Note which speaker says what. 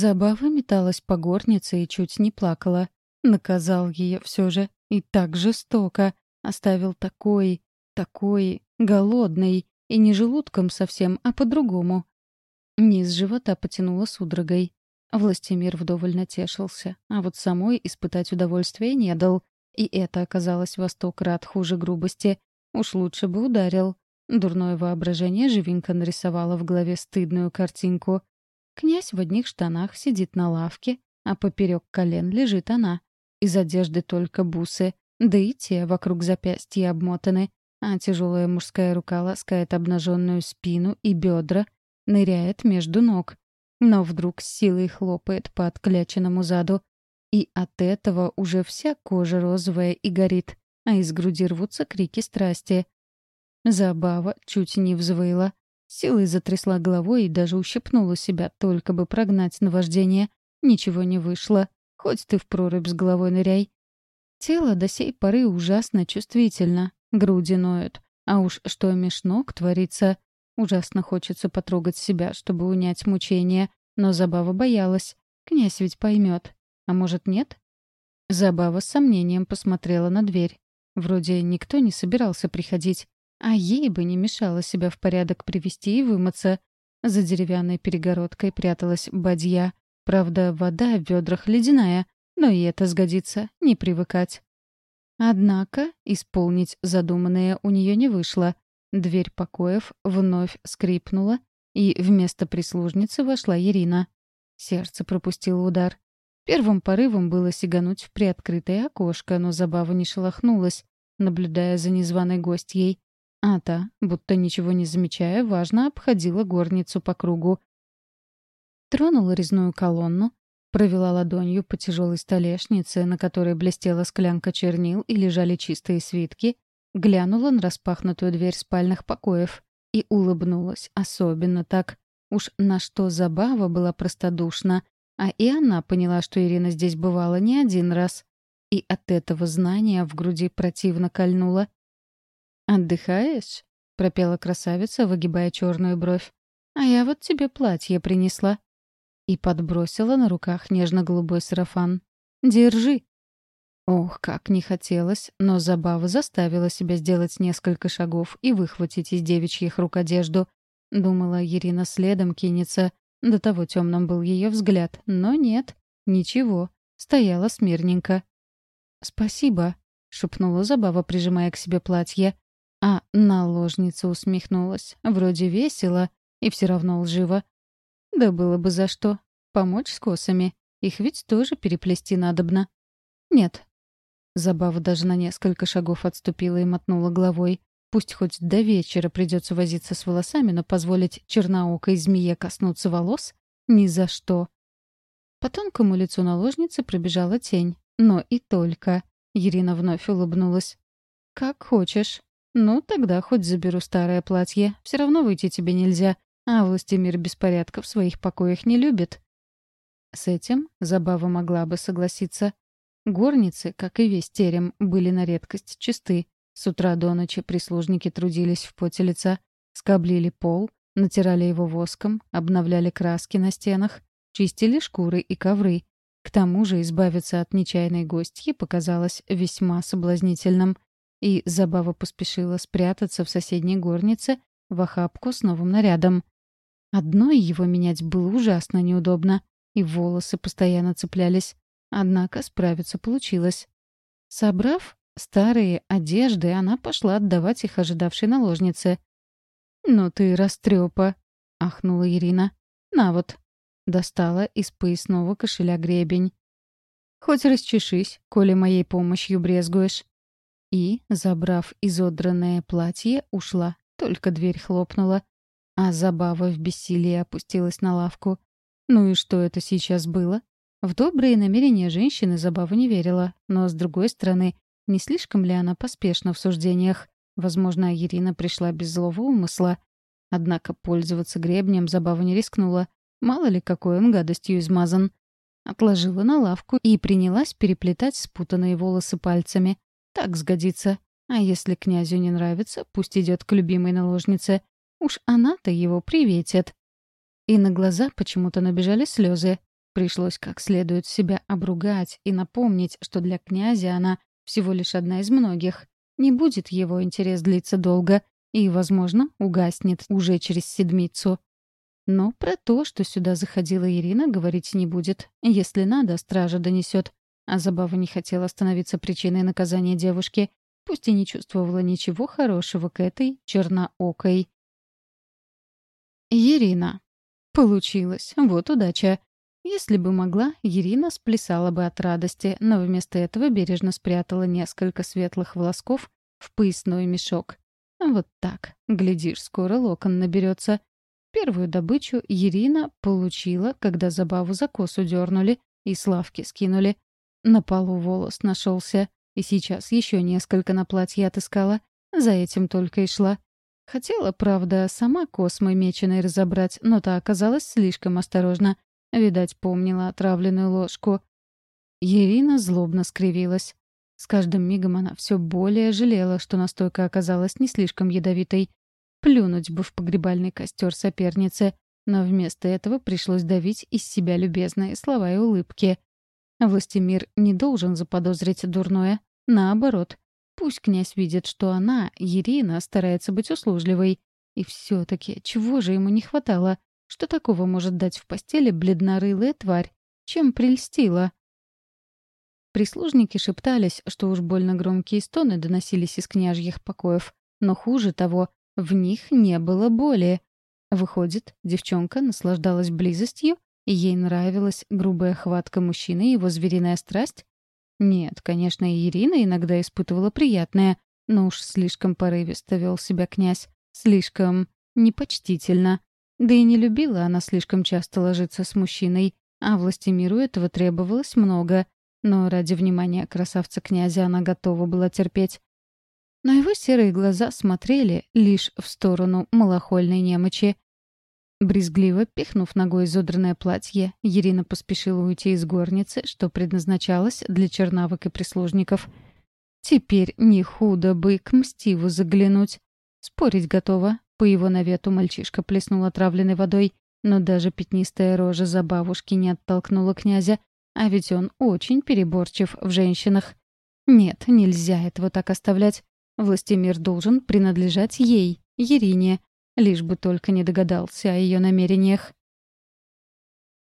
Speaker 1: Забава металась по горнице и чуть не плакала. Наказал ее все же. И так жестоко. Оставил такой, такой, голодный. И не желудком совсем, а по-другому. Низ живота потянуло судорогой. Властимир вдоволь натешился, а вот самой испытать удовольствие не дал. И это оказалось во сто крат хуже грубости. Уж лучше бы ударил. Дурное воображение живенько нарисовало в голове стыдную картинку. Князь в одних штанах сидит на лавке, а поперек колен лежит она. Из одежды только бусы, да и те вокруг запястья обмотаны, а тяжелая мужская рука ласкает обнаженную спину и бедра, ныряет между ног. Но вдруг с силой хлопает по откляченному заду. И от этого уже вся кожа розовая и горит, а из груди рвутся крики страсти. Забава чуть не взвыла, Силой затрясла головой и даже ущипнула себя, только бы прогнать наваждение. Ничего не вышло. Хоть ты в прорубь с головой ныряй. Тело до сей поры ужасно чувствительно. Груди ноют. А уж что меж ног творится. Ужасно хочется потрогать себя, чтобы унять мучение. Но Забава боялась. Князь ведь поймет. А может, нет? Забава с сомнением посмотрела на дверь. Вроде никто не собирался приходить. А ей бы не мешало себя в порядок привести и вымыться. За деревянной перегородкой пряталась бадья. Правда, вода в ведрах ледяная, но и это сгодится, не привыкать. Однако исполнить задуманное у нее не вышло. Дверь покоев вновь скрипнула, и вместо прислужницы вошла Ирина. Сердце пропустило удар. Первым порывом было сигануть в приоткрытое окошко, но забава не шелохнулась, наблюдая за незваной гостьей. А та, будто ничего не замечая, важно обходила горницу по кругу. Тронула резную колонну, провела ладонью по тяжелой столешнице, на которой блестела склянка чернил и лежали чистые свитки, глянула на распахнутую дверь спальных покоев и улыбнулась, особенно так. Уж на что забава была простодушна, а и она поняла, что Ирина здесь бывала не один раз. И от этого знания в груди противно кольнуло. «Отдыхаешь?» — пропела красавица, выгибая черную бровь. «А я вот тебе платье принесла». И подбросила на руках нежно-голубой сарафан. «Держи». Ох, как не хотелось, но забава заставила себя сделать несколько шагов и выхватить из девичьих рук одежду. Думала, Ирина следом кинется. До того темным был ее взгляд, но нет, ничего, стояла смирненько. «Спасибо», — шепнула забава, прижимая к себе платье. А наложница усмехнулась. Вроде весело и все равно лживо. Да было бы за что. Помочь с косами. Их ведь тоже переплести надобно. Нет. Забава даже на несколько шагов отступила и мотнула головой. Пусть хоть до вечера придется возиться с волосами, но позволить черноокой змее коснуться волос — ни за что. По тонкому лицу наложницы пробежала тень. Но и только. Ирина вновь улыбнулась. «Как хочешь». «Ну, тогда хоть заберу старое платье. Все равно выйти тебе нельзя. А властемир беспорядка в своих покоях не любит». С этим Забава могла бы согласиться. Горницы, как и весь терем, были на редкость чисты. С утра до ночи прислужники трудились в поте лица, скоблили пол, натирали его воском, обновляли краски на стенах, чистили шкуры и ковры. К тому же избавиться от нечаянной гостьи показалось весьма соблазнительным — и Забава поспешила спрятаться в соседней горнице в охапку с новым нарядом. Одной его менять было ужасно неудобно, и волосы постоянно цеплялись. Однако справиться получилось. Собрав старые одежды, она пошла отдавать их ожидавшей наложнице. «Ну ты растрёпа!» — ахнула Ирина. «На вот!» — достала из поясного кошеля гребень. «Хоть расчешись, коли моей помощью брезгуешь и, забрав изодранное платье, ушла. Только дверь хлопнула. А Забава в бессилии опустилась на лавку. Ну и что это сейчас было? В добрые намерения женщины Забава не верила, но, с другой стороны, не слишком ли она поспешна в суждениях? Возможно, Ирина пришла без злого умысла. Однако пользоваться гребнем Забава не рискнула. Мало ли, какой он гадостью измазан. Отложила на лавку и принялась переплетать спутанные волосы пальцами. Так сгодится. А если князю не нравится, пусть идет к любимой наложнице. Уж она-то его приветит. И на глаза почему-то набежали слезы. Пришлось как следует себя обругать и напомнить, что для князя она всего лишь одна из многих. Не будет его интерес длиться долго и, возможно, угаснет уже через седмицу. Но про то, что сюда заходила Ирина, говорить не будет. Если надо, стража донесет. А Забава не хотела становиться причиной наказания девушки, пусть и не чувствовала ничего хорошего к этой черноокой. Ирина. Получилось. Вот удача. Если бы могла, Ирина сплясала бы от радости, но вместо этого бережно спрятала несколько светлых волосков в поясной мешок. Вот так. Глядишь, скоро локон наберется. Первую добычу Ирина получила, когда забаву за косу дернули и славки скинули. На полу волос нашелся, и сейчас еще несколько на платье отыскала. За этим только и шла. Хотела, правда, сама космой меченой разобрать, но та оказалась слишком осторожна. Видать, помнила отравленную ложку. Ирина злобно скривилась. С каждым мигом она все более жалела, что настойка оказалась не слишком ядовитой. Плюнуть бы в погребальный костер соперницы, но вместо этого пришлось давить из себя любезные слова и улыбки. Властимир не должен заподозрить дурное. Наоборот. Пусть князь видит, что она, Ирина, старается быть услужливой. И все таки чего же ему не хватало? Что такого может дать в постели бледнорылая тварь? Чем прельстила? Прислужники шептались, что уж больно громкие стоны доносились из княжьих покоев. Но хуже того, в них не было боли. Выходит, девчонка наслаждалась близостью, ей нравилась грубая хватка мужчины и его звериная страсть? Нет, конечно, и Ирина иногда испытывала приятное, но уж слишком порывисто вел себя князь, слишком непочтительно. Да и не любила она слишком часто ложиться с мужчиной, а властемиру этого требовалось много, но ради внимания красавца-князя она готова была терпеть. Но его серые глаза смотрели лишь в сторону малохольной немочи. Брезгливо пихнув ногой изодранное платье, Ирина поспешила уйти из горницы, что предназначалось для чернавок и прислужников. Теперь не худо бы к Мстиву заглянуть. Спорить готова. По его навету мальчишка плеснул отравленной водой, но даже пятнистая рожа за бабушки не оттолкнула князя, а ведь он очень переборчив в женщинах. Нет, нельзя этого так оставлять. Властемир должен принадлежать ей, Ерине, лишь бы только не догадался о ее намерениях.